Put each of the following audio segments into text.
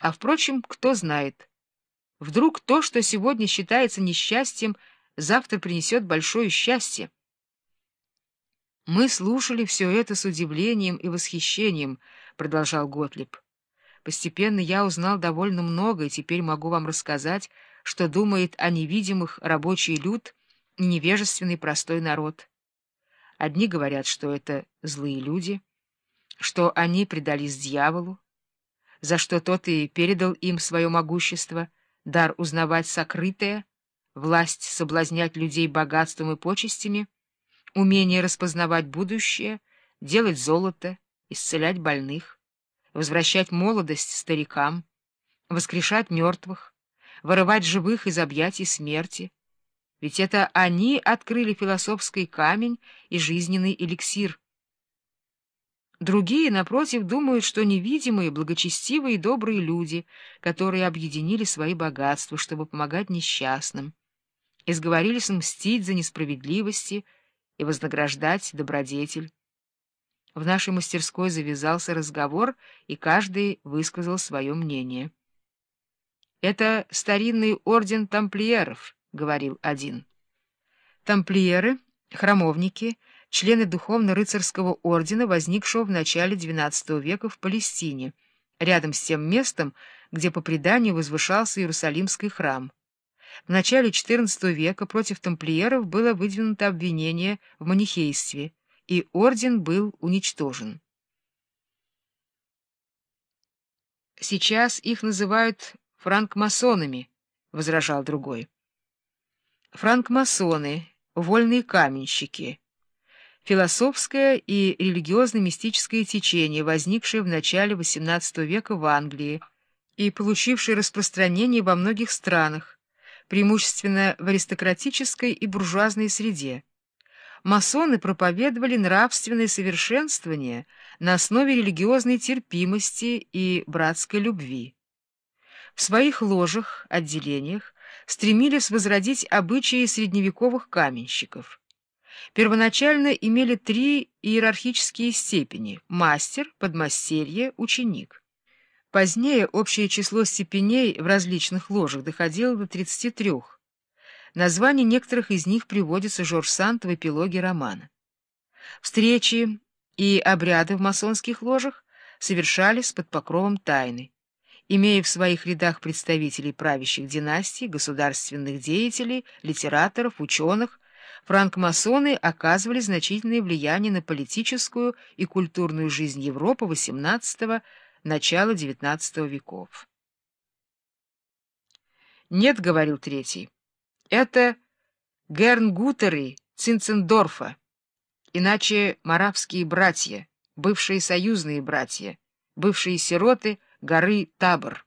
А, впрочем, кто знает. Вдруг то, что сегодня считается несчастьем, завтра принесет большое счастье. Мы слушали все это с удивлением и восхищением, — продолжал Готлиб. Постепенно я узнал довольно много, и теперь могу вам рассказать, что думает о невидимых рабочий люд и невежественный простой народ. Одни говорят, что это злые люди, что они предались дьяволу, за что тот и передал им свое могущество, дар узнавать сокрытое, власть соблазнять людей богатством и почестями, умение распознавать будущее, делать золото, исцелять больных, возвращать молодость старикам, воскрешать мертвых, вырывать живых из объятий смерти. Ведь это они открыли философский камень и жизненный эликсир. Другие, напротив, думают, что невидимые, благочестивые и добрые люди, которые объединили свои богатства, чтобы помогать несчастным, и сговорились мстить за несправедливости и вознаграждать добродетель. В нашей мастерской завязался разговор, и каждый высказал свое мнение. «Это старинный орден тамплиеров», — говорил один. Тамплиеры, храмовники, члены духовно-рыцарского ордена, возникшего в начале XII века в Палестине, рядом с тем местом, где по преданию возвышался Иерусалимский храм. В начале XIV века против тамплиеров было выдвинуто обвинение в манихействе, и орден был уничтожен. Сейчас их называют франкмасонами, — возражал другой. Франкмасоны, вольные каменщики, философское и религиозно-мистическое течение, возникшее в начале XVIII века в Англии и получившее распространение во многих странах, преимущественно в аристократической и буржуазной среде. Масоны проповедовали нравственное совершенствование на основе религиозной терпимости и братской любви в своих ложах, отделениях стремились возродить обычаи средневековых каменщиков. Первоначально имели три иерархические степени — мастер, подмастерье, ученик. Позднее общее число степеней в различных ложах доходило до 33. Названия некоторых из них приводится Жорж Санд в эпилоге романа. Встречи и обряды в масонских ложах совершались под покровом тайны имея в своих рядах представителей правящих династий, государственных деятелей, литераторов, ученых, франкмасоны оказывали значительное влияние на политическую и культурную жизнь Европы XVIII – начала XIX веков. «Нет», — говорил третий, — «это Гернгутеры Цинцендорфа, иначе маравские братья, бывшие союзные братья, бывшие сироты — горы Табор.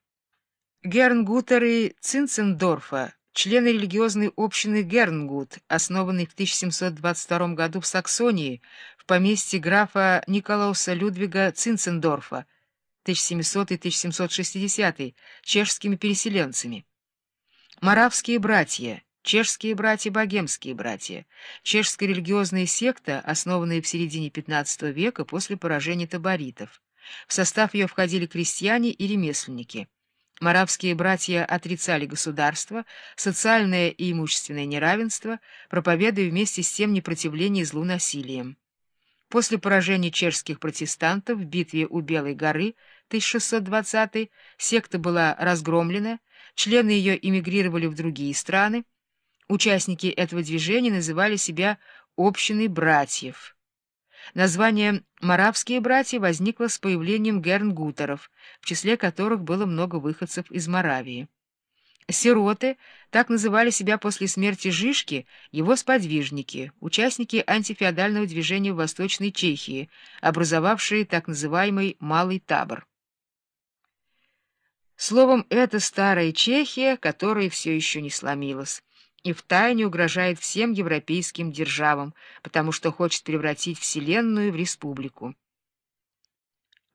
Гернгутеры Цинцендорфа, члены религиозной общины Гернгут, основанной в 1722 году в Саксонии, в поместье графа Николауса Людвига Цинцендорфа, 1700-1760, чешскими переселенцами. Моравские братья, чешские братья-богемские братья, чешская религиозная секта, основанная в середине XV века после поражения таборитов. В состав ее входили крестьяне и ремесленники. Моравские братья отрицали государство, социальное и имущественное неравенство, проповедуя вместе с тем непротивление злу насилием. После поражения чешских протестантов в битве у Белой горы 1620 секта была разгромлена, члены ее эмигрировали в другие страны. Участники этого движения называли себя «общиной братьев». Название «Моравские братья» возникло с появлением гернгутеров, в числе которых было много выходцев из Моравии. Сироты так называли себя после смерти Жишки его сподвижники, участники антифеодального движения в Восточной Чехии, образовавшие так называемый «малый табор». Словом, это старая Чехия, которая все еще не сломилась и втайне угрожает всем европейским державам, потому что хочет превратить Вселенную в республику.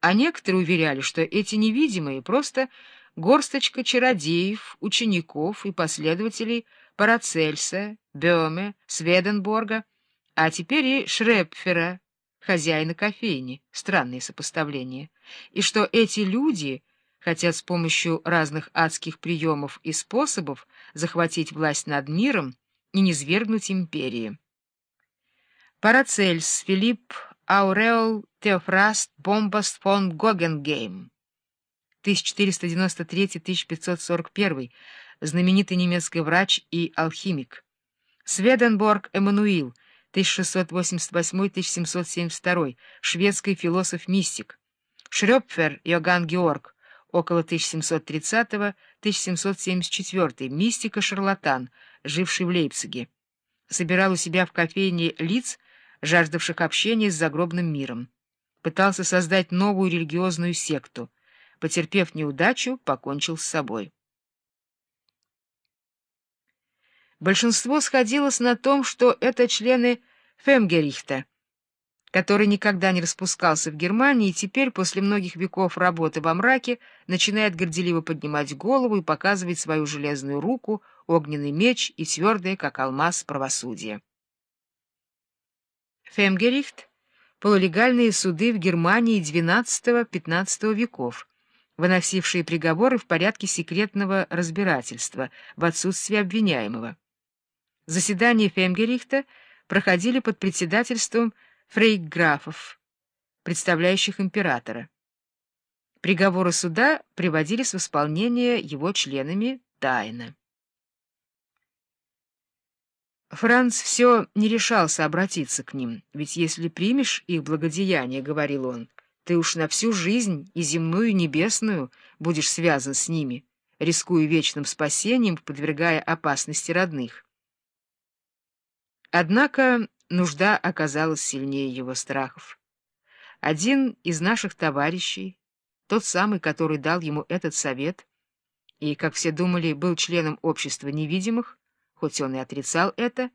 А некоторые уверяли, что эти невидимые просто горсточка чародеев, учеников и последователей Парацельса, Бёме, Сведенборга, а теперь и Шрепфера, хозяина кофейни, странные сопоставления, и что эти люди хотят с помощью разных адских приемов и способов захватить власть над миром и низвергнуть империи. Парацельс Филипп Ауреол Теофраст Бомбаст фон Гогенгейм 1493-1541, знаменитый немецкий врач и алхимик. Сведенборг Эммануил 1688-1772, шведский философ-мистик. Шрёпфер Йоганн Георг около 1730-1774, мистика-шарлатан, живший в Лейпциге. Собирал у себя в кофейне лиц, жаждавших общения с загробным миром. Пытался создать новую религиозную секту. Потерпев неудачу, покончил с собой. Большинство сходилось на том, что это члены Фемгерихта, который никогда не распускался в Германии и теперь, после многих веков работы во мраке, начинает горделиво поднимать голову и показывать свою железную руку, огненный меч и твердое, как алмаз, правосудие. Фемгерихт — полулегальные суды в Германии XII-XV веков, выносившие приговоры в порядке секретного разбирательства в отсутствие обвиняемого. Заседания Фемгерихта проходили под председательством фрейграфов, представляющих императора. Приговоры суда приводились в исполнение его членами тайно. Франц все не решался обратиться к ним, ведь если примешь их благодеяние, — говорил он, — ты уж на всю жизнь, и земную, и небесную, будешь связан с ними, рискуя вечным спасением, подвергая опасности родных. Однако нужда оказалась сильнее его страхов. Один из наших товарищей, тот самый, который дал ему этот совет, и, как все думали, был членом общества невидимых, хоть он и отрицал это,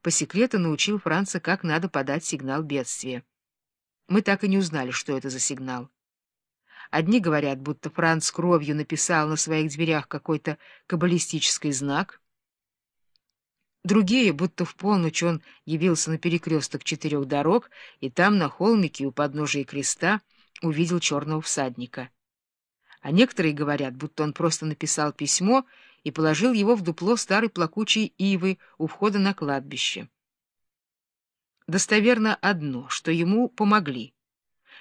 по секрету научил Франца, как надо подать сигнал бедствия. Мы так и не узнали, что это за сигнал. Одни говорят, будто Франц кровью написал на своих дверях какой-то каббалистический знак — Другие, будто в полночь он явился на перекресток четырех дорог, и там, на холмике у подножия креста, увидел черного всадника. А некоторые говорят, будто он просто написал письмо и положил его в дупло старой плакучей ивы у входа на кладбище. Достоверно одно, что ему помогли,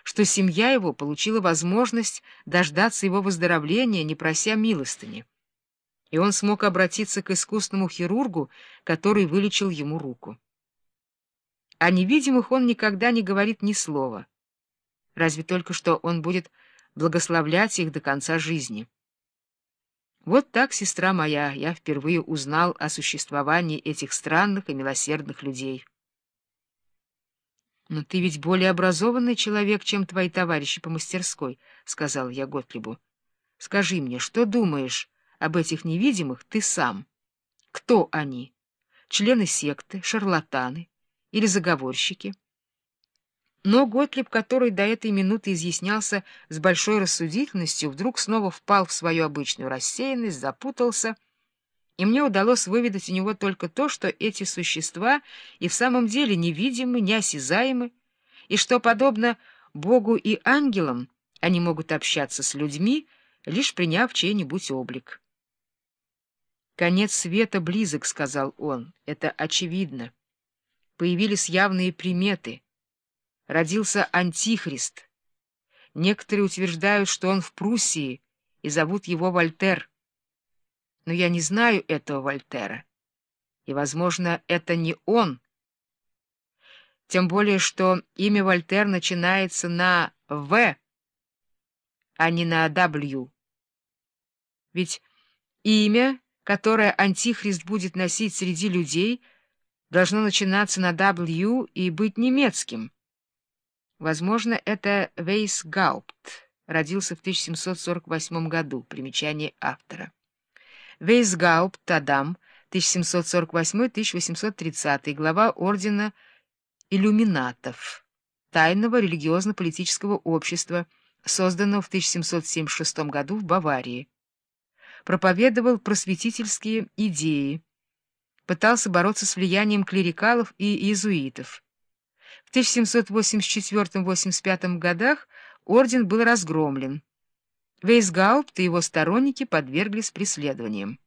что семья его получила возможность дождаться его выздоровления, не прося милостыни и он смог обратиться к искусному хирургу, который вылечил ему руку. О невидимых он никогда не говорит ни слова, разве только что он будет благословлять их до конца жизни. Вот так, сестра моя, я впервые узнал о существовании этих странных и милосердных людей. — Но ты ведь более образованный человек, чем твои товарищи по мастерской, — сказал я Готлибу. — Скажи мне, что думаешь об этих невидимых ты сам. Кто они? Члены секты, шарлатаны или заговорщики? Но Готлиб, который до этой минуты изъяснялся с большой рассудительностью, вдруг снова впал в свою обычную рассеянность, запутался, и мне удалось выведать у него только то, что эти существа и в самом деле невидимы, неосязаемы, и что, подобно Богу и ангелам, они могут общаться с людьми, лишь приняв чей-нибудь облик. «Конец света близок», — сказал он. «Это очевидно. Появились явные приметы. Родился Антихрист. Некоторые утверждают, что он в Пруссии, и зовут его Вольтер. Но я не знаю этого Вольтера. И, возможно, это не он. Тем более, что имя Вольтер начинается на «В», а не на «W». Ведь имя которое Антихрист будет носить среди людей, должно начинаться на W и быть немецким. Возможно, это Вейсгаупт, родился в 1748 году, примечание автора. Вейсгаупт Адам, 1748-1830, глава ордена иллюминатов, тайного религиозно-политического общества, созданного в 1776 году в Баварии проповедовал просветительские идеи, пытался бороться с влиянием клерикалов и иезуитов. В 1784-85 годах орден был разгромлен, Вейсгаупт и его сторонники подверглись преследованиям.